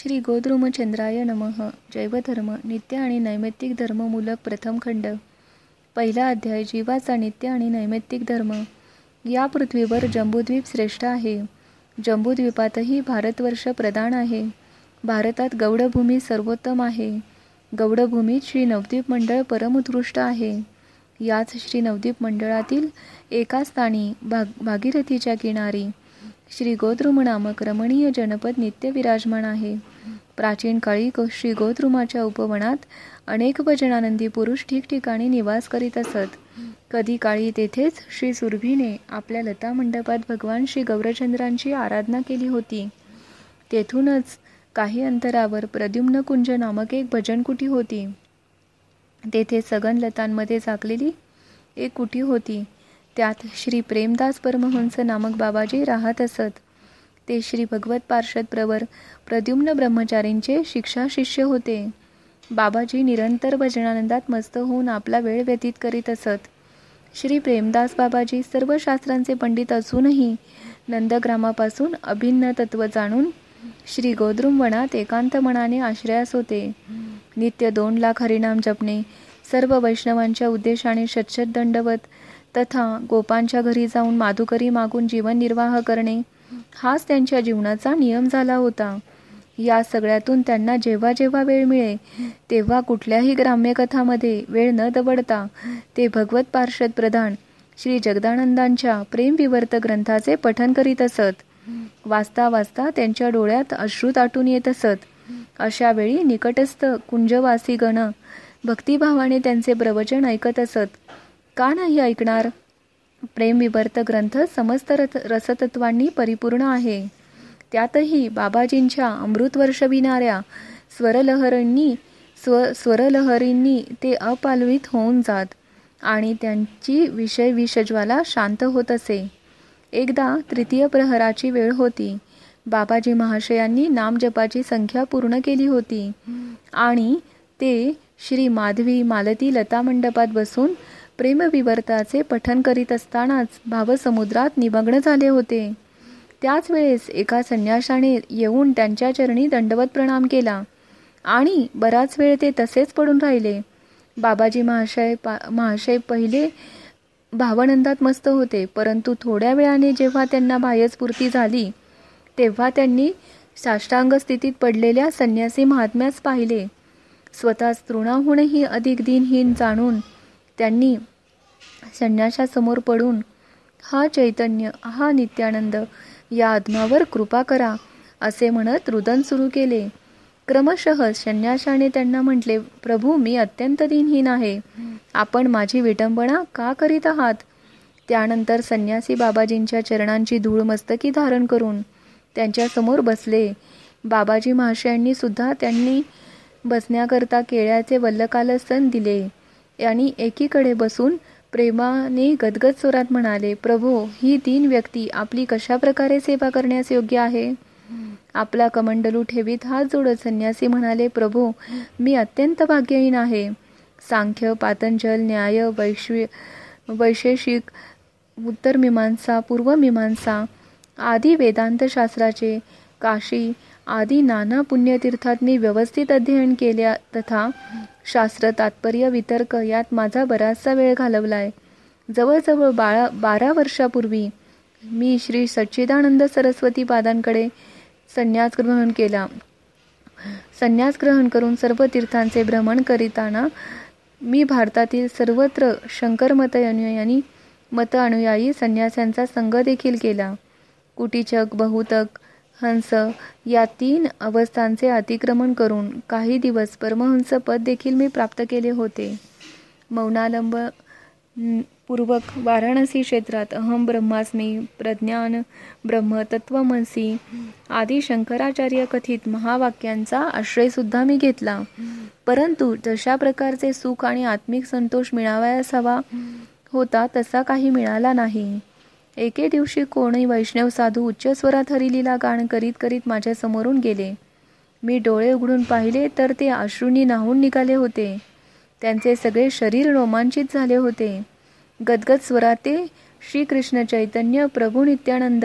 श्री गोद्रुमचंद्राय नमः. जैवधर्म नित्य आणि नैमित्तिक धर्ममूलक प्रथम खंड. पहिला अध्याय जीवाचा नित्य आणि नैमित्तिक धर्म. या पृथ्वीवर जम्बूद्वीप श्रेष्ठ आहे. जम्बूद्वीपातही भारतवर्ष प्रधान आहे. भारतात गौडभूमी सर्वोत्तम आहे. गौडभूमीत श्री नवद्वीप मंडळ परमोत्कृष्ट आहे. याच श्री नवद्वीप मंडळातील एका स्थानी भाग भागीरथीच्या किनारी श्री गोद्रुम नामक रमणीय जनपद नित्य विराजमान आहे. प्राचीन काळी श्री गोद्रुमाच्या उपवनात अनेक भजनानंदी पुरुष ठिकठिकाणी निवास करीत असत. कधी काळी तेथेच श्री सुरभीने आपल्या लता मंडपात भगवान श्री गौरचंद्रांची आराधना केली होती. तेथूनच काही अंतरावर प्रद्युम्न कुंज नामक एक भजनकुटी होती. तेथे सगन लतांमध्ये झाकलेली एक कुटी होती. त्यात श्री प्रेमदास परमहंस नामक बाबाजी राहत असत. ते श्री भगवत पार्षद प्रवर प्रद्युम्न ब्रह्मचारींचे शिक्षा शिष्य होते. बाबाजी निरंतर भजनानंदात मस्त होऊन आपला वेळ व्यतीत करीत असत. श्री प्रेमदास बाबाजी सर्व शास्त्रांचे पंडित असूनही नंदग्रामापासून अभिन्न तत्व जाणून श्री गोद्रुम वनात एकांत मनाने आश्रयास होते. नित्य दोन लाख हरिनाम जपणे सर्व वैष्णवांच्या उद्देशाने शतशत दंडवत तथा गोपांच्या घरी जाऊन माधुकरी मागून जीवन निर्वाह करणे हाच त्यांच्या जीवनाचा नियम झाला होता. या सगळ्यातून त्यांना जेव्हा जेव्हा वेळ मिळे तेव्हा कुठल्याही ग्राम्यकथामध्ये वेळ न दबडता ते भगवत पार्षद प्रधान श्री जगदानंदांच्या प्रेमविवर्त ग्रंथाचे पठन करीत असत. वाचता वाचता त्यांच्या डोळ्यात अश्रू ताटून येत असत. अशा वेळी निकटस्थ कुंजवासी गण भक्तिभावाने त्यांचे प्रवचन ऐकत असत. का नाही ऐकणार? प्रेमविवर्त ग्रंथ समस्त रसतत्वांनी परिपूर्ण आहे. त्यातही बाबाजींच्या अमृत वर्षविणाऱ्या स्वरलहरींनी स्व स्वरलहरींनी ते अपालवित होऊन जात आणि त्यांची विषय विषज्वाला शांत होत असे. एकदा तृतीय प्रहराची वेळ होती. बाबाजी महाशयांनी नामजपाची संख्या पूर्ण केली होती. आणि ते श्री माधवी मालती लता मंडपात बसून प्रेमविवर्ताचे पठन करीत असतानाच भावसमुद्रात निमग्न झाले होते. त्याच वेळेस एका संन्याशाने येऊन त्यांच्या चरणी दंडवत प्रणाम केला. आणि बराच वेळ ते तसेच पडून राहिले. बाबाजी महाशय पा महाशय पहिले भावानंदात मस्त होते परंतु थोड्या वेळाने जेव्हा त्यांना बाह्यस्फूर्ती झाली तेव्हा त्यांनी साष्टांग स्थितीत पडलेल्या संन्यासी महात्म्यास पाहिले. स्वतः तृणाहूनही अधिक दिनहीन जाणून त्यांनी संन्याशासमोर पडून हा चैतन्य हा नित्यानंद या आत्मावर कृपा करा असे म्हणत रुदन सुरू केले. क्रमशः संन्याशाने त्यांना म्हटले प्रभू मी अत्यंत दिनहीन आहे. आपण माझी विटंबना का करीत आहात? त्यानंतर संन्यासी बाबाजींच्या चरणांची धूळ मस्तकी धारण करून त्यांच्यासमोर बसले. बाबाजी महाशयांनी सुद्धा त्यांनी बसण्याकरता केळ्याचे वल्लकालसन दिले आणि एकीकडे बसून प्रेमाने गदगद स्वरात म्हणाले प्रभो ही तीन व्यक्ती आपली कशा प्रकारे सेवा करण्यास योग्य आहे? आपला कमंडलू ठेवीत हात जोडत संन्यासी म्हणाले प्रभो मी अत्यंत भाग्यहीन आहे. सांख्य पातंजल न्याय वैश्वी वैशेषिक उत्तर मीमांसा पूर्व मीमांसा आदी वेदांत शास्त्राचे काशी आदी नाना पुण्यतीर्थात मी व्यवस्थित अध्ययन केल्या तथा शास्त्र तात्पर्य वितर्क यात माझा बराचसा वेळ घालवलाय. जवळजवळ बाळा बारा वर्षापूर्वी मी श्री सच्चिदानंद सरस्वती पादांकडे संन्यास ग्रहण केला. संन्यास ग्रहण करून सर्व तीर्थांचे भ्रमण करीताना मी भारतातील सर्वत्र शंकर मत अनुयायी मत अनुयायी संन्यासांचा संघ देखील केला. कुटीचक बहुतक हंस या तीन अवस्थांचे अतिक्रमण करून काही दिवस परमहंस पद देखील मी प्राप्त केले होते. मौनालंब पूर्वक वाराणसी क्षेत्रात अहम ब्रह्मास्मी प्रज्ञान ब्रह्म तत्वमसी आदी शंकराचार्य कथित महावाक्यांचा आश्रयसुद्धा मी घेतला. परंतु जशा प्रकारचे सुख आणि आत्मिक संतोष मिळावयास हवा होता तसा काही मिळाला नाही. एके दिवशी कोणी वैष्णव साधू उच्च स्वरात हरिलीला गाण करीत करीत माझ्या समोरून गेले. मी डोळे उघडून पाहिले तर ते अश्रूंनी नाहून निघाले होते. त्यांचे सगळे शरीर रोमांचित झाले होते. गदगद स्वरात ते श्रीकृष्ण चैतन्य प्रभू नित्यानंद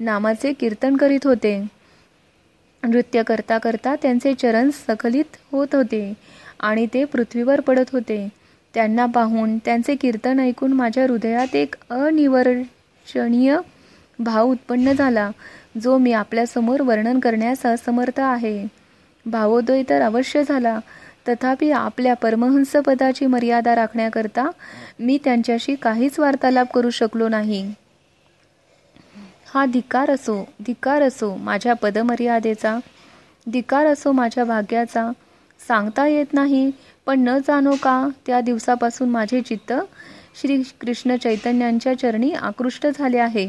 नामाचे कीर्तन करीत होते. नृत्य करता करता त्यांचे चरण सखलित होत होते आणि ते पृथ्वीवर पडत होते. त्यांना पाहून त्यांचे कीर्तन ऐकून माझ्या हृदयात एक अनिवर अनिवर्चनीय भाव उत्पन्न झाला जो मी आपल्यासमोर वर्णन करण्यास असमर्थ आहे. भावोदय तर अवश्य झाला तथापि आपल्या परमहंस पदाची मर्यादा राखण्याकरता मी त्यांच्याशी काहीच वार्तालाप करू शकलो नाही. हा धिकार असो धिकार असो माझ्या पदमर्यादेचा धिकार असो माझ्या भाग्याचा सांगता येत नाही पण न जाणो का त्या दिवसापासून माझे चित्त श्री कृष्ण चैतन्यांच्या चरणी आकृष्ट झाले आहे.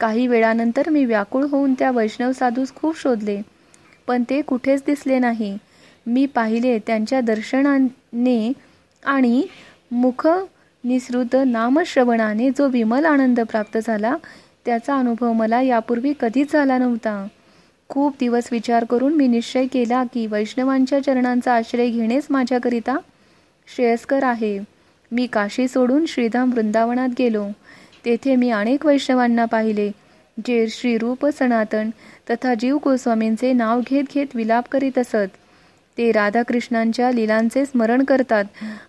काही वेळानंतर मी व्याकुळ होऊन त्या वैष्णव साधूस खूप शोधले पण ते कुठेच दिसले नाही. मी पाहिले त्यांच्या दर्शनाने आणि मुख निसृत नामश्रवणाने जो विमल आनंद प्राप्त झाला त्याचा अनुभव मला यापूर्वी कधीच झाला नव्हता. खूप दिवस विचार करून मी निश्चय केला की वैष्णवांच्या चरणांचा आश्रय घेणेच माझ्याकरिता श्रेयस्कर आहे. मी काशी सोडून श्रीधाम वृंदावनात गेलो. तेथे मी अनेक वैष्णवांना पाहिले जे श्री रूप सनातन तथा जीव गोस्वामींचे नाव घेत घेत विलाप करीत असत. ते राधाकृष्णांच्या लीलांचे स्मरण करतात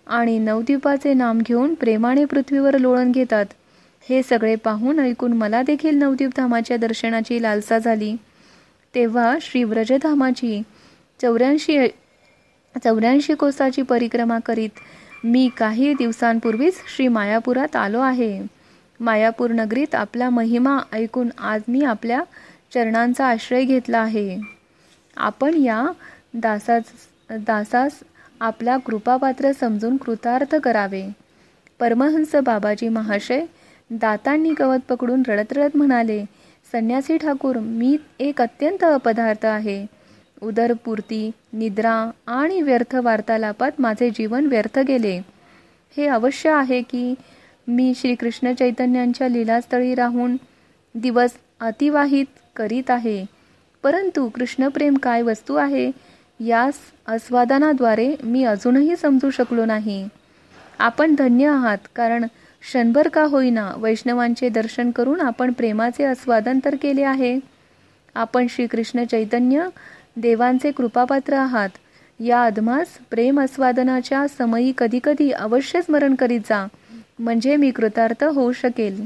आणि नवद्वीपाचे नाम घेऊन प्रेमाने पृथ्वीवर लोळण घेतात. हे सगळे पाहून ऐकून मला देखील नवद्वीपधामाच्या दर्शनाची लालसा झाली. तेव्हा श्री व्रजधामाची चौऱ्याऐंशी चौऱ्याऐंशी कोसाची परिक्रमा करीत मी काही दिवसांपूर्वीच श्री मायापुरात आलो आहे. मायापूर नगरीत आपला महिमा ऐकून आज मी आपल्या चरणांचा आश्रय घेतला आहे. आपण या दासास दासास आपला कृपापात्र समजून कृतार्थ करावे. परमहंस बाबाजी महाशय दातांनी गवत पकडून रडत रडत म्हणाले संन्यासी ठाकूर मी एक अत्यंत अपदार्थ आहे. उदरपूर्ती निद्रा आणि व्यर्थ वार्तालापात माझे जीवन व्यर्थ गेले. हे अवश्य आहे की मी श्रीकृष्ण चैतन्यांच्या लीलास्थळी राहून दिवस अतिवाहित करीत आहे. परंतु कृष्णप्रेम काय वस्तू आहे यास आस्वादनाद्वारे मी अजूनही समजू शकलो नाही. आपण धन्य आहात कारण क्षणभर का होईना वैष्णवांचे दर्शन करून आपण प्रेमाचे आस्वादन तर केले आहे. आपण श्रीकृष्ण चैतन्य देवांचे कृपापात्र आहात. या अधमास प्रेम आस्वादनाच्या समयी कधीकधी अवश्य स्मरण करीत जा म्हणजे मी कृतार्थ होऊ शकेल.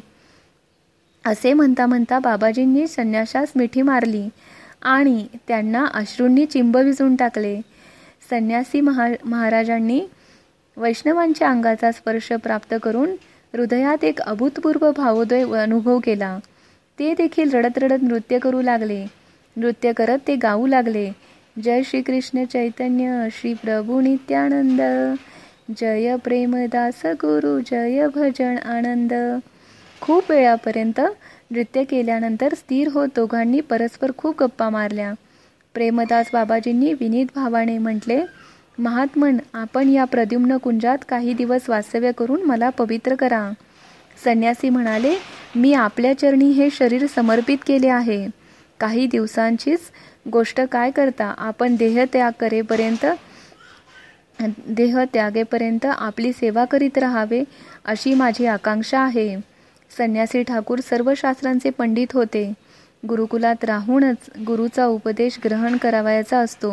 असे म्हणता म्हणता बाबाजींनी संन्याशास मिठी मारली आणि त्यांना अश्रूंनी चिंब विजून टाकले. संन्यासी महा महाराजांनी वैष्णवांच्या अंगाचा स्पर्श प्राप्त करून हृदयात एक अभूतपूर्व भावोदय अनुभव केला. ते देखील रडत रडत नृत्य करू लागले. नृत्य करत ते गाऊ लागले. जय श्री कृष्ण चैतन्य श्री प्रभू नित्यानंद. जय प्रेमदास गुरु जय भजन आनंद. खूप वेळापर्यंत नृत्य केल्यानंतर स्थिर होत दोघांनी परस्पर खूप गप्पा मारल्या. प्रेमदास बाबाजींनी विनीत भावाने म्हटले महात्मन आपण या प्रद्युम्न कुंजात काही दिवस वास्तव्य करून मला पवित्र करा. संन्यासी म्हणाले मी आपल्या चरणी हे शरीर समर्पित केले आहे. काही दिवसांचीच गोष्ट काय करता? आपण देहत्याग करेपर्यंत देह त्यागेपर्यंत आपली सेवा करीत राहावे अशी माझी आकांक्षा आहे. संन्यासी ठाकूर सर्व शास्त्रांचे पंडित होते. गुरुकुलात राहूनच गुरुचा उपदेश ग्रहण करावायचा असतो.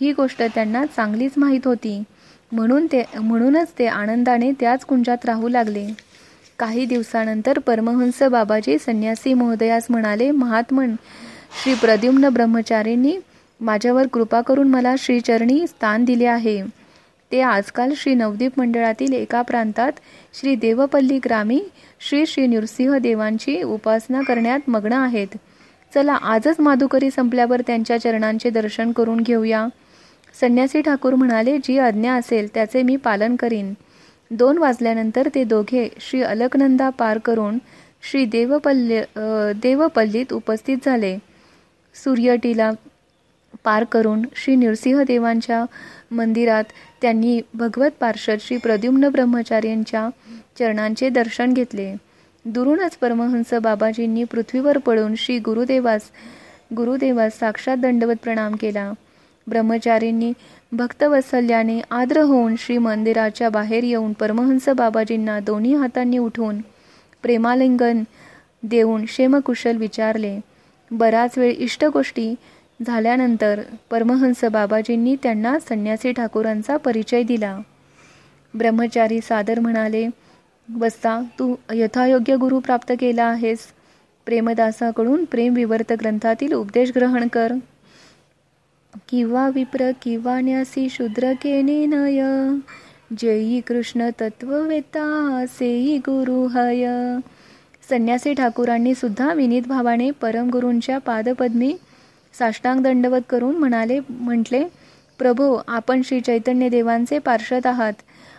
ही गोष्ट त्यांना चांगलीच माहीत होती. म्हणून ते म्हणूनच ते आनंदाने त्याच कुंजात राहू लागले. काही दिवसानंतर परमहंस बाबाजी संन्यासी महोदयास म्हणाले महात्मन श्री प्रद्युम्न ब्रह्मचारींनी माझ्यावर कृपा करून मला श्रीचरणी स्थान दिले आहे. ते आजकाल श्री नवदीप मंडळातील एका प्रांतात श्री देवपल्ली ग्रामी श्री श्री नृसिंह देवांची उपासना करण्यात मग्न आहेत. चला आजच माधुकरी संपल्यावर त्यांच्या चरणांचे दर्शन करून घेऊया. संन्यासी ठाकूर म्हणाले जी आज्ञा असेल त्याचे मी पालन करीन. दोन वाजल्यानंतर ते दोघे श्री अलकनंदा पार करून श्री देवपल्ली देवपल्लीत उपस्थित झाले. सूर्यटीला पार करून श्री नृसिंहदेवांच्या मंदिरात त्यांनी भगवत पार्षद श्री प्रद्युम्न ब्रह्मचार्यांच्या चरणांचे दर्शन घेतले. दुरूनच परमहंस बाबाजींनी पृथ्वीवर पडून श्री गुरुदेवास गुरुदेवास साक्षात दंडवत प्रणाम केला. ब्रह्मचारींनी भक्तवत्सल्याने आद्र होऊन श्री मंदिराच्या बाहेर येऊन परमहंस बाबाजींना दोन्ही हातांनी उठून प्रेमालिंगन देऊन क्षेमकुशल विचारले. बराच वेळ इष्टगोष्टी झाल्यानंतर परमहंस बाबाजींनी त्यांना संन्यासी ठाकूरांचा परिचय दिला. ब्रह्मचारी सादर म्हणाले वस्ता तू यथायोग्य गुरु प्राप्त केला आहेस. प्रेमदासाकडून प्रेमविवर्त ग्रंथातील उपदेश ग्रहण कर. किंवा विप्र किंवा न्यासी शूद्र केने नय. जयी कृष्ण तत्ववेता सेई गुरु हय. संन्यासी ठाकूरांनी सुद्धा विनीत भावाने परमगुरूंच्या पादपद्मी साष्टांग दंडवत करून म्हणाले म्हटले प्रभो आपण श्री चैतन्य देवांचे पार्षद आहात.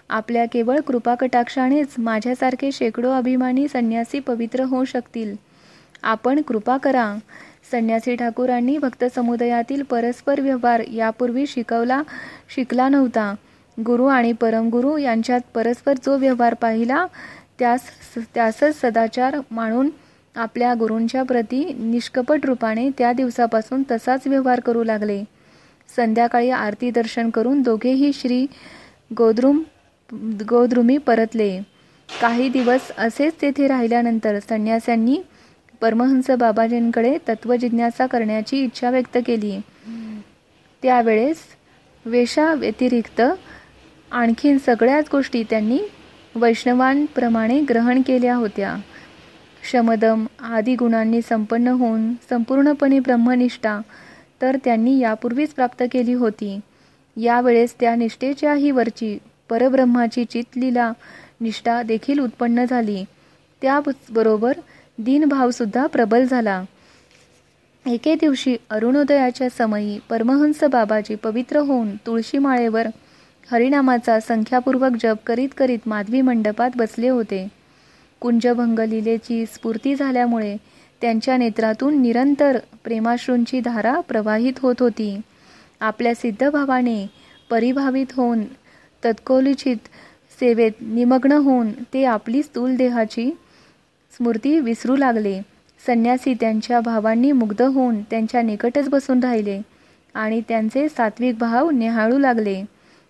आपल्या केवळ कृपाकटाक्षानेच माझ्यासारखे शेकडो अभिमानी संन्यासी पवित्र होऊ शकतील. आपण कृपा करा. संन्यासी ठाकूरांनी भक्त समुदायातील परस्पर व्यवहार यापूर्वी शिकवला शिकला नव्हता. गुरु आणि परमगुरु यांच्यात परस्पर जो व्यवहार पाहिला त्यास त्यासच सदाचार मानून आपल्या गुरूंच्या प्रती निष्कपट रूपाने त्या दिवसापासून तसाच व्यवहार करू लागले. संध्याकाळी आरती दर्शन करून दोघेही श्री गोद्रुम गोद्रुमी परतले. काही दिवस असेच तेथे राहिल्यानंतर संन्यासांनी परमहंस बाबाजींकडे तत्वजिज्ञासा करण्याची इच्छा व्यक्त केली. त्यावेळेस वेशाव्यतिरिक्त आणखीन सगळ्याच गोष्टी त्यांनी वैष्णवांप्रमाणे ग्रहण केल्या होत्या. शमदम आदी गुणांनी संपन्न होऊन संपूर्णपणे ब्रह्मनिष्ठा तर त्यांनी यापूर्वीच प्राप्त केली होती. यावेळेस त्या निष्ठेच्याही वरची परब्रह्माची चितलीला निष्ठा देखील उत्पन्न झाली. त्याबरोबर दिनभावसुद्धा प्रबल झाला. एके दिवशी अरुणोदयाच्या समयी परमहंस बाबाजी पवित्र होऊन तुळशी माळेवर हरिनामाचा संख्यापूर्वक जप करीत करीत माधवी मंडपात बसले होते. कुंजभंग लिलेची स्फूर्ती झाल्यामुळे त्यांच्या नेत्रातून निरंतर प्रेमाश्रूंची धारा प्रवाहित होत होती. आपल्या सिद्धभावाने परिभावित होऊन तत्कोलिचित सेवेत निमग्न होऊन ते आपली स्थूल देहाची स्मृती विसरू लागले. संन्यासी त्यांच्या भावांनी मुग्ध होऊन त्यांच्या निकटच बसून राहिले आणि त्यांचे सात्विक भाव निहाळू लागले.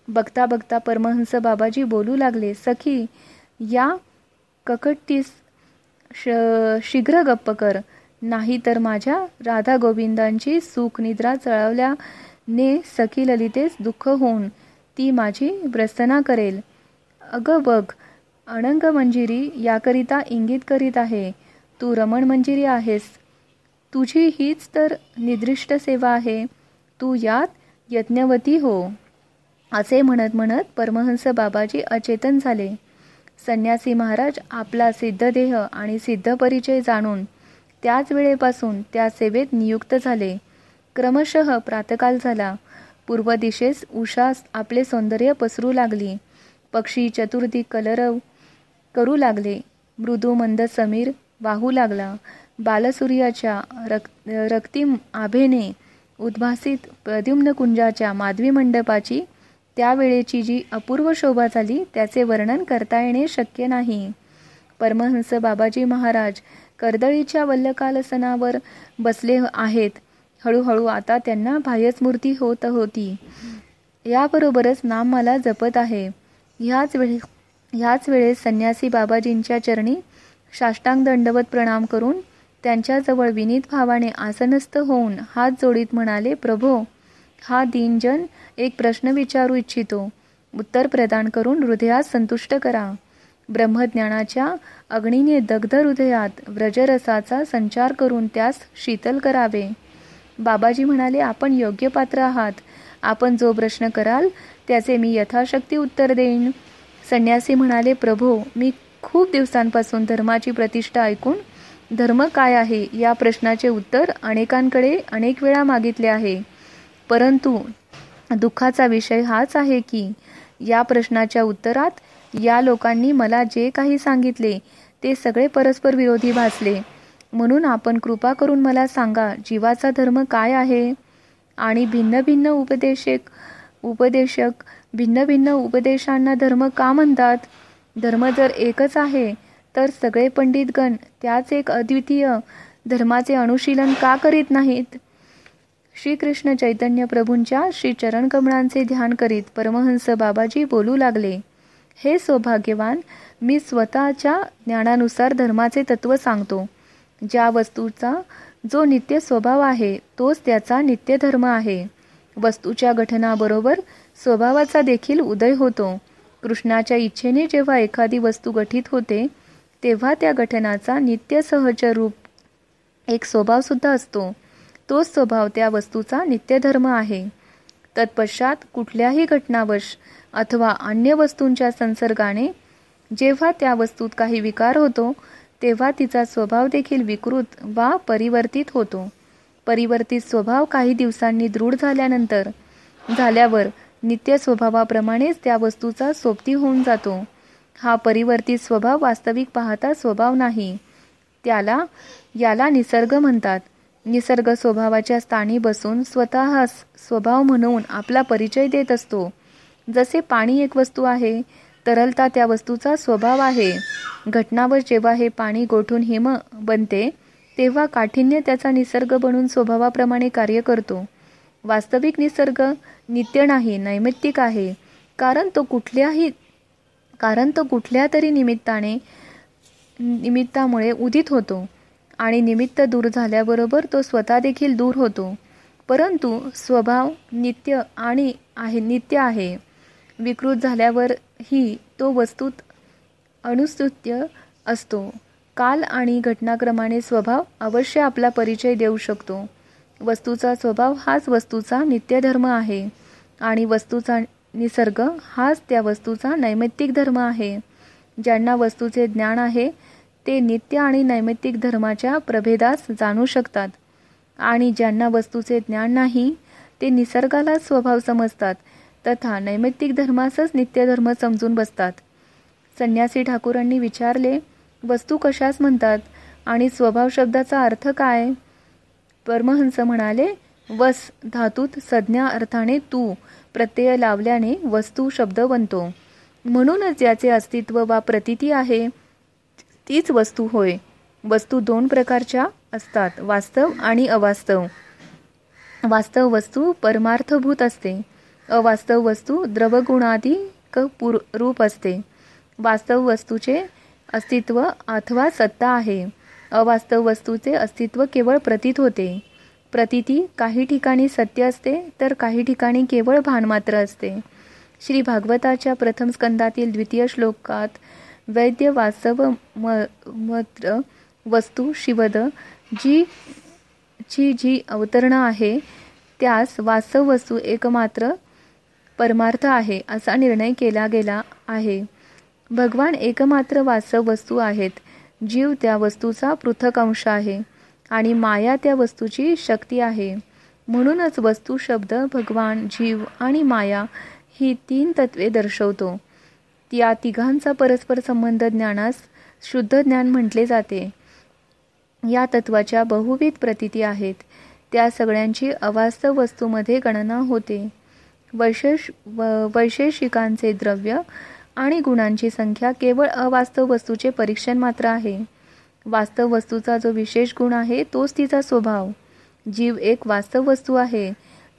बघता बघता परमहंस बाबाजी बोलू लागले सखी या ककट्टीस श शीघ्र गप्प कर. नाही तर माझ्या राधा गोविंदांची सुख निद्रा चळवल्याने सखी ललितेस दुःख होऊन ती माझी भ्रस्तना करेल. अगं बघ अणंग मंजिरी याकरिता इंगित करीत आहे. तू रमण मंजिरी आहेस. तुझी हीच तर निदृष्ट सेवा आहे. तू यात यज्ञवती हो. असे म्हणत म्हणत परमहंस बाबाजी अचेतन झाले. संन्यासी महाराज आपला सिद्धदेह आणि सिद्ध परिचय जाणून त्याच वेळेपासून त्या सेवेत नियुक्त झाले. क्रमशः प्रातकाल झाला. पूर्व दिशेस उषा आपले सौंदर्य पसरू लागली. पक्षी चतुर्थी कलरव करू लागले. मृदू मंद समीर वाहू लागला. बालसूर्याच्या रक रक्तिम आभेने उद्भासित प्रद्युम्न कुंजाच्या माधवी मंडपाची त्यावेळेची जी अपूर्व शोभा झाली त्याचे वर्णन करता येणे शक्य नाही. परमहंस बाबाजी महाराज कर्दळीच्या वल्लकालसनावर बसले आहेत. हळूहळू आता त्यांना बाह्यस्मृती होत होती. याबरोबरच नाम मला जपत आहे. ह्याच वेळेस ह्याच वेळेस संन्यासी बाबाजींच्या चरणी साष्टांग दंडवत प्रणाम करून त्यांच्याजवळ विनीत भावाने आसनस्थ होऊन हात जोडीत म्हणाले प्रभो हा दिनजन एक प्रश्न विचारू इच्छितो. उत्तर प्रदान करून हृदयात संतुष्ट करा. ब्रह्मज्ञानाच्या अग्नीने दग्ध हृदयात व्रजरसाचा संचार करून त्यास शीतल करावे. बाबाजी म्हणाले आपण योग्य पात्र आहात. आपण जो प्रश्न कराल त्याचे मी यथाशक्ती उत्तर देईन. संन्यासी म्हणाले प्रभो मी खूप दिवसांपासून धर्माची प्रतिष्ठा ऐकून धर्म काय आहे या प्रश्नाचे उत्तर अनेकांकडे अनेक वेळा मागितले आहे. परंतु दुःखाचा विषय हाच आहे की या प्रश्नाच्या उत्तरात या लोकांनी मला जे काही सांगितले ते सगळे परस्पर विरोधी भासले. म्हणून आपण कृपा करून मला सांगा जीवाचा धर्म काय आहे? आणि भिन्न भिन्न उपदेशक उपदेशक भिन्न भिन्न उपदेशांना धर्म का म्हणतात? धर्म जर एकच आहे तर सगळे पंडितगण त्याच एक अद्वितीय धर्माचे अनुशीलन का करीत नाहीत? श्रीकृष्ण चैतन्य प्रभूंच्या श्री चरण कमळांचे ध्यान करीत परमहंस बाबाजी बोलू लागले. हे सौभाग्यवान मी स्वतःच्या ज्ञानानुसार धर्माचे तत्व सांगतो. ज्या वस्तूचा जो नित्य स्वभाव आहे तोच त्याचा नित्य धर्म आहे. वस्तूच्या गठनाबरोबर स्वभावाचा देखील उदय होतो. कृष्णाच्या इच्छेने जेव्हा एखादी वस्तू गठीत होते तेव्हा त्या गठनाचा नित्य सहज रूप एक स्वभावसुद्धा असतो. तोच स्वभाव त्या वस्तूचा नित्यधर्म आहे. तत्पश्चात कुठल्याही घटनावश अथवा अन्य वस्तूंच्या संसर्गाने जेव्हा त्या वस्तूत काही विकार होतो तेव्हा तिचा स्वभाव देखील विकृत वा परिवर्तित होतो. परिवर्तित स्वभाव काही दिवसांनी दृढ झाल्यानंतर झाल्यावर नित्य स्वभावाप्रमाणेच त्या वस्तूचा सोबती होऊन जातो. हा परिवर्तित स्वभाव वास्तविक पाहता स्वभाव नाही. त्याला याला निसर्ग म्हणतात. निसर्ग स्वभावाच्या स्थानी बसून स्वतः स्वभाव म्हणून आपला परिचय देत असतो. जसे पाणी एक वस्तू आहे तरलता त्या वस्तूचा स्वभाव आहे. घटनावर जेव्हा हे पाणी गोठून हिम बनते तेव्हा काठिण्य त्याचा निसर्ग बनून स्वभावाप्रमाणे कार्य करतो. वास्तविक निसर्ग नित्य नाही नैमित्तिक आहे. कारण तो कुठल्याही कारण तो कुठल्या तरी निमित्ताने निमित्तामुळे उदित होतो. आणि निमित्त दूर झाल्याबरोबर तो स्वतः देखील दूर होतो. परंतु स्वभाव नित्य आणि आहे नित्य आहे. विकृत झाल्यावरही तो वस्तूत अनुसृत्य असतो. काल आणि घटनाक्रमाने स्वभाव अवश्य आपला परिचय देऊ शकतो. वस्तूचा स्वभाव हाच वस्तूचा नित्यधर्म आहे आणि वस्तूचा निसर्ग हाच त्या वस्तूचा नैमित्तिक धर्म आहे. ज्यांना वस्तूचे ज्ञान आहे ते नित्य आणि नैमित्तिक धर्माच्या प्रभेदास जाणू शकतात. आणि ज्यांना वस्तूचे ज्ञान नाही ते निसर्गाला स्वभाव समजतात तथा नैमित्तिक धर्मासच नित्यधर्म समजून बसतात. संन्यासी ठाकूरांनी विचारले वस्तू कशास म्हणतात? आणि स्वभाव शब्दाचा अर्थ काय? परमहंस म्हणाले वस धातूत संज्ञा अर्थाने तू प्रत्यय लावल्याने वस्तू शब्द बनतो. म्हणूनच ज्याचे अस्तित्व वा प्रतिती आहे. तीच वस्तू होय. वस्तू दोन प्रकारच्या असतात वास्तव आणि अवास्तव. वास्तव वस्तू परमार्थभूत असते. अवास्तव वस्तू द्रवगुणाधिक पुर रूप असते. वास्तव वस्तूचे अस्तित्व अथवा सत्ता आहे. अवास्तव वस्तूचे अस्तित्व केवळ प्रतीत होते. प्रतिती काही ठिकाणी सत्य असते तर काही ठिकाणी केवळ भानमात्र असते. श्री भागवताच्या प्रथम स्कंदातील द्वितीय श्लोकात वैद्य वास्तव मात्र वस्तू शिवद जी ची जी अवतरण आहे त्यास वास्तव वस्तू एकमात्र परमार्थ आहे असा निर्णय केला गेला आहे. भगवान एकमात्र वास्तव वस्तू आहेत. जीव त्या वस्तूचा पृथक अंश आहे आणि माया त्या वस्तूची शक्ती आहे. म्हणूनच वस्तू शब्द भगवान जीव आणि माया ही तीन तत्वे दर्शवतो. या तिघांचा परस्पर संबंध ज्ञानास शुद्ध ज्ञान म्हटले जाते. या तत्वाच्या बहुविध प्रतिती आहेत. त्या सगळ्यांची अवास्तव वस्तूमध्ये गणना होते. वैशेष वैशेषिकांचे द्रव्य आणि गुणांची संख्या केवळ अवास्तव वस्तूचे परीक्षण मात्र आहे. वास्तव वस्तूचा जो विशेष गुण आहे तोच तिचा स्वभाव. जीव एक वास्तव वस्तू आहे.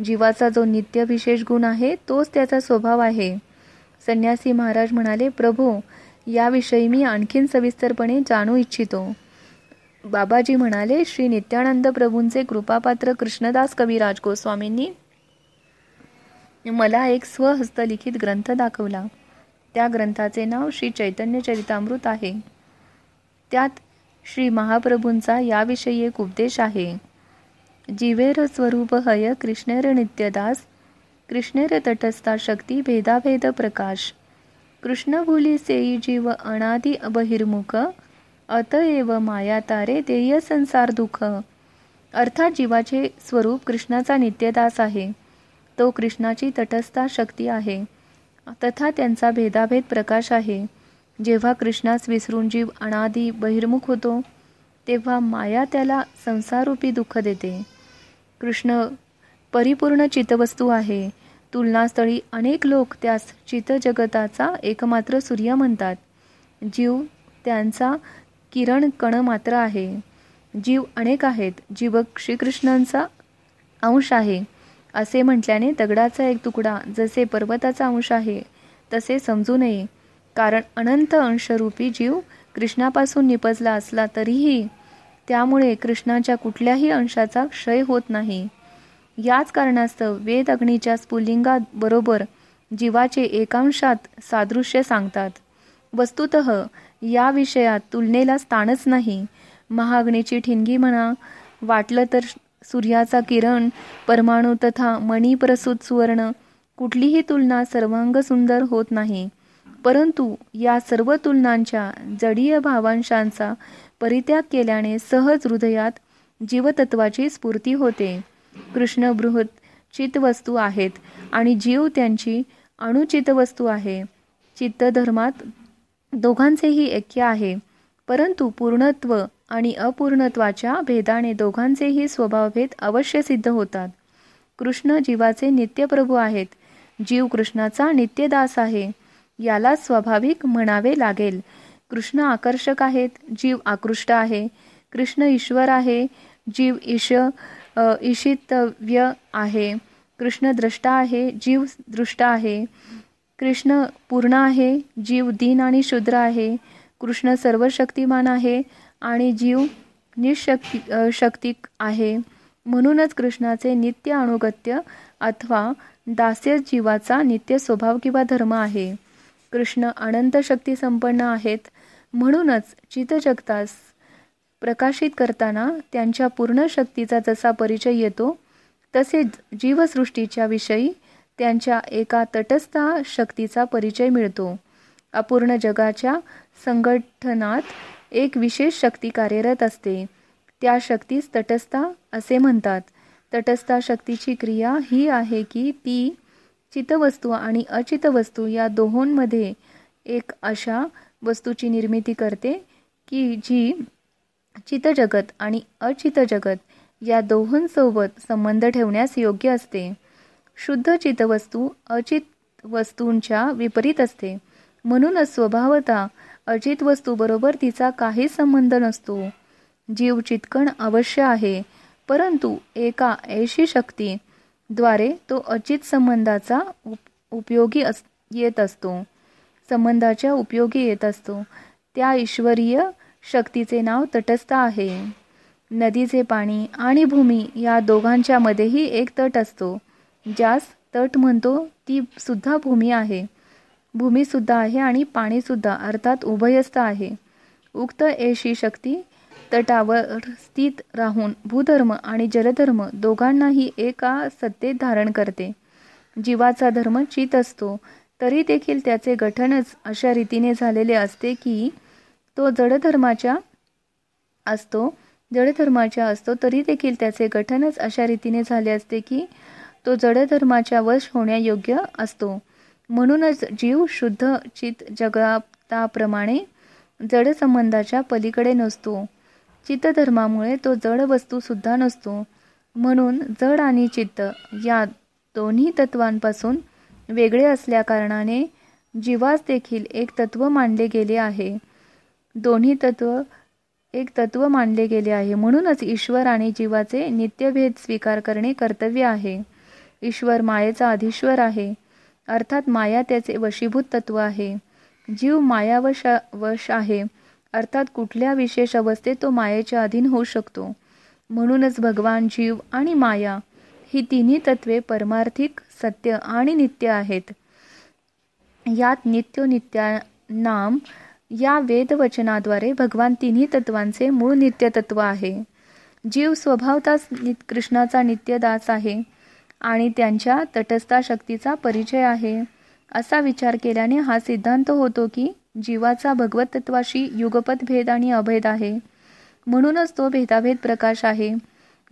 जीवाचा जो नित्य विशेष गुण आहे तोच त्याचा स्वभाव आहे. संन्यासी महाराज म्हणाले प्रभू याविषयी मी आणखीन सविस्तरपणे जाणू इच्छितो. बाबाजी म्हणाले श्री नित्यानंद प्रभूंचे कृपापात्र कृष्णदास कविराज गोस्वामींनी मला एक स्वहस्तलिखित ग्रंथ दाखवला. त्या ग्रंथाचे नाव श्री चैतन्य चरितामृत आहे. त्यात श्री महाप्रभूंचा याविषयी एक उपदेश आहे. जीवेर स्वरूप हय कृष्णेर नित्यदास कृष्णेर तटस्था शक्ती भेदाभेद प्रकाश. कृष्णभुली सेई जीव अनादि बहिर्मुख अतएव माया तारे देय संसार दुःख. अर्थात जीवाचे स्वरूप कृष्णाचा नित्यदास आहे. तो कृष्णाची तटस्था शक्ती आहे. तथा त्यांचा भेदाभेद प्रकाश आहे. जेव्हा कृष्णास विसरून जीव अनादी बहिर्मुख होतो तेव्हा माया त्याला संसारूपी दुःख देते. कृष्ण परिपूर्ण चितवस्तू आहे. तुलनास्थळी अनेक लोक त्यास चितजगताचा एकमात्र सूर्य म्हणतात. जीव त्यांचा किरण कण मात्र आहे. जीव अनेक आहेत. जीव श्रीकृष्णांचा अंश आहे. असे म्हटल्याने दगडाचा एक तुकडा जसे पर्वताचा अंश आहे तसे समजू नये. कारण अनंत अंशरूपी जीव कृष्णापासून निपजला असला तरीही त्यामुळे कृष्णाच्या कुठल्याही अंशाचा क्षय होत नाही. याच कारणास्तव वेद अग्नीच्या स्फुलिंगाबरोबर जीवाचे एकांशात सादृश्य सांगतात. वस्तुत या विषयात तुलनेला स्थानच नाही. महाअग्नीची ठिणगी म्हणा वाटलं तर सूर्याचा किरण परमाणू तथा मणिप्रसूत सुवर्ण कुठलीही तुलना सर्वांग सुंदर होत नाही. परंतु या सर्व तुलनांच्या जडीय भावांशांचा परित्याग केल्याने सहज हृदयात जीवतत्वाची स्फूर्ती होते. कृष्ण बृहत वस्तू आहेत आणि जीव त्यांची अणुचित वस्तू आहे. चित्तधर्मात दोघांचेही ऐक्य आहे. परंतु पूर्णत्व आणि अपूर्णत्वाच्या भेदाने दोघांचेही स्वभावभेद अवश्य सिद्ध होतात. कृष्ण जीवाचे नित्यप्रभू आहेत. जीव कृष्णाचा नित्यदास आहे. याला स्वाभाविक म्हणावे लागेल. कृष्ण आकर्षक आहेत. जीव आकृष्ट आहे. कृष्ण ईश्वर आहे. जीव ईश ईशितव्य आहे. कृष्ण द्रष्टा आहे जीव दृष्ट आहे. कृष्ण पूर्ण आहे जीव दीन आणि शुद्र आहे. कृष्ण सर्व शक्तिमान आहे आणि जीव निशक्ती शक्तिक आहे. म्हणूनच कृष्णाचे नित्य अनुगत्य अथवा दास्य जीवाचा नित्य स्वभाव किंवा धर्म आहे. कृष्ण अनंत शक्ती संपन्न आहेत. म्हणूनच चितजगतास प्रकाशित करताना त्यांच्या पूर्ण शक्तीचा जसा परिचय येतो तसेच जीवसृष्टीच्या विषयी त्यांच्या एका तटस्थ शक्तीचा परिचय मिळतो. अपूर्ण जगाच्या संघटनात एक विशेष शक्ती कार्यरत असते. त्या शक्तीस तटस्था असे म्हणतात. तटस्था शक्तीची क्रिया ही आहे की ती चितवस्तू आणि अचितवस्तू या दोहोंमध्ये एक अशा वस्तूची निर्मिती करते की जी चितजगत आणि अचितजगत या दोहोंसोबत संबंध ठेवण्यास योग्य असते. शुद्ध चितवस्तू अचित वस्तूंच्या विपरीत असते. म्हणूनच स्वभावता अचित वस्तूबरोबर तिचा काही संबंध नसतो. जीव चितकण अवश्य आहे परंतु एका ऐशी शक्ती द्वारे तो अचित संबंधाचा उप उपयोगी अस येत असतो. संबंधाच्या उपयोगी येत असतो. त्या ईश्वरीय शक्तीचे नाव तटस्थ आहे. नदीचे पाणी आणि भूमी या दोघांच्या मध्येही एक तट असतो. ज्यास तट म्हणतो ती सुद्धा भूमी आहे. भूमीसुद्धा आहे आणि पाणीसुद्धा अर्थात उभयस्थ आहे. उक्त एशी शक्ती तटावर स्थित राहून भूधर्म आणि जलधर्म दोघांनाही एका सत्तेत धारण करते. जीवाचा धर्म चित असतो. तरी देखील त्याचे गठनच अशा रीतीने झालेले असते की तो जडधर्माच्या असतो जडधर्माच्या असतो तरी देखील त्याचे गठनच अशा रीतीने झाले असते की तो जडधर्माच्या वश होण्यायोग्य असतो. म्हणूनच जीव शुद्ध चित जगताप्रमाणे जडसंबंधाच्या पलीकडे नसतो. चित्तधर्मामुळे तो जड वस्तू सुद्धा नसतो. म्हणून जड आणि चित्त या दोन्ही तत्वांपासून वेगळे असल्याकारणाने जीवास देखील एक तत्व मानले गेले आहे. दोन्ही तत्व एक तत्व मानले गेले आहे. म्हणूनच ईश्वर आणि जीवाचे नित्यभेद स्वीकार करणे कर्तव्य आहे. ईश्वर मायेचा अधीश्वर आहे. अर्थात माया त्याचे वशीभूत तत्व आहे. जीव मायावश वश आहे. अर्थात कुठल्या विशेष अवस्थेत तो मायेच्या अधीन होऊ शकतो. म्हणूनच भगवान जीव आणि माया ही तिन्ही तत्वे परमार्थिक सत्य आणि नित्य आहेत. यात नित्य नित्या नाम या वेदवचनाद्वारे भगवान तिन्ही तत्वांचे मूळ नित्य तत्व आहे. जीव स्वभावताच कृष्णाचा नित्यदास आहे आणि त्यांच्या तटस्था शक्तीचा परिचय आहे. असा विचार केल्याने हा सिद्धांत होतो की जीवाचा भगवत तत्वाशी युगपत भेद आणि अभेद आहे. म्हणूनच तो भेदाभेद प्रकाश आहे.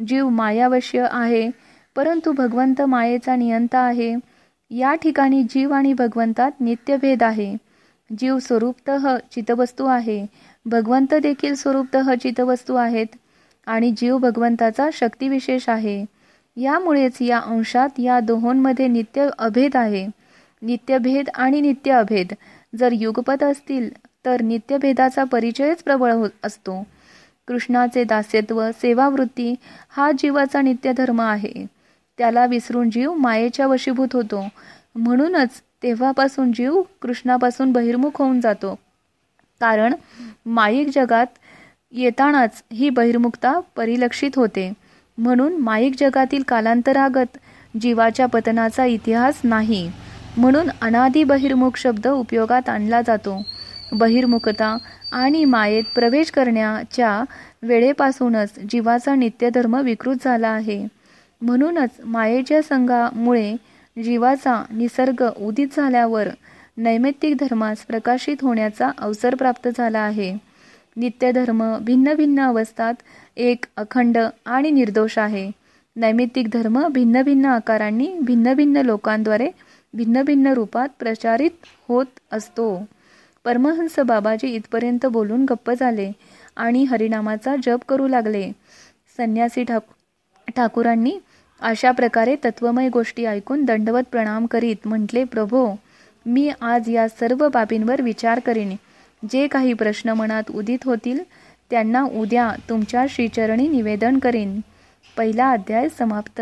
जीव मायावश्य आहे परंतु भगवंत मायेचा नियंता आहे. या ठिकाणी जीव आणि भगवंतात नित्यभेद आहे. जीव स्वरूपत चितवस्तू आहे. भगवंत देखील स्वरूपत चितवस्तू आहेत आणि जीव भगवंताचा शक्तिविशेष आहे. यामुळेच या अंशात या दोहोंमध्ये नित्य अभेद आहे. नित्यभेद आणि नित्य अभेद जर युगपत असतील तर नित्यभेदाचा परिचयच प्रबळ हो असतो. कृष्णाचे दास्यत्व सेवावृत्ती हा जीवाचा नित्य धर्म आहे. त्याला विसरून जीव मायेच्या वशीभूत होतो. म्हणूनच तेव्हापासून जीव कृष्णापासून बहिर्मुख होऊन जातो. कारण माईक जगात येतानाच ही बहिर्मुखता परिलक्षित होते. म्हणून माईक जगातील कालांतरागत जीवाच्या पतनाचा इतिहास नाही. म्हणून अनादी बहिर्मुख शब्द उपयोगात आणला जातो. बहिर्मुखता आणि मायेत प्रवेश करण्याच्या वेळेपासूनच जीवाचा नित्यधर्म विकृत झाला आहे. म्हणूनच मायेच्या संघामुळे जीवाचा निसर्ग उदित झाल्यावर नैमित्तिक धर्मास प्रकाशित होण्याचा अवसर प्राप्त झाला आहे. नित्यधर्म भिन्न भिन्न अवस्थात एक अखंड आणि निर्दोष आहे. नैमित्तिक धर्म भिन्न भिन्न आकारांनी भिन्न भिन्न लोकांद्वारे भिन्न भिन्न रूपात प्रचारित होत असतो. परमहंस बाबाजी इथपर्यंत बोलून गप्प झाले आणि हरिनामाचा जप करू लागले. संन्यासी ठाकू ठाकूरांनी अशा प्रकारे तत्वमय गोष्टी ऐकून दंडवत प्रणाम करीत म्हटले प्रभो मी आज या सर्व बाबींवर विचार करीन. जे काही प्रश्न मनात उदित होतील त्यांना उद्या तुमच्या श्रीचरणी निवेदन करीन. पहिला अध्याय समाप्त.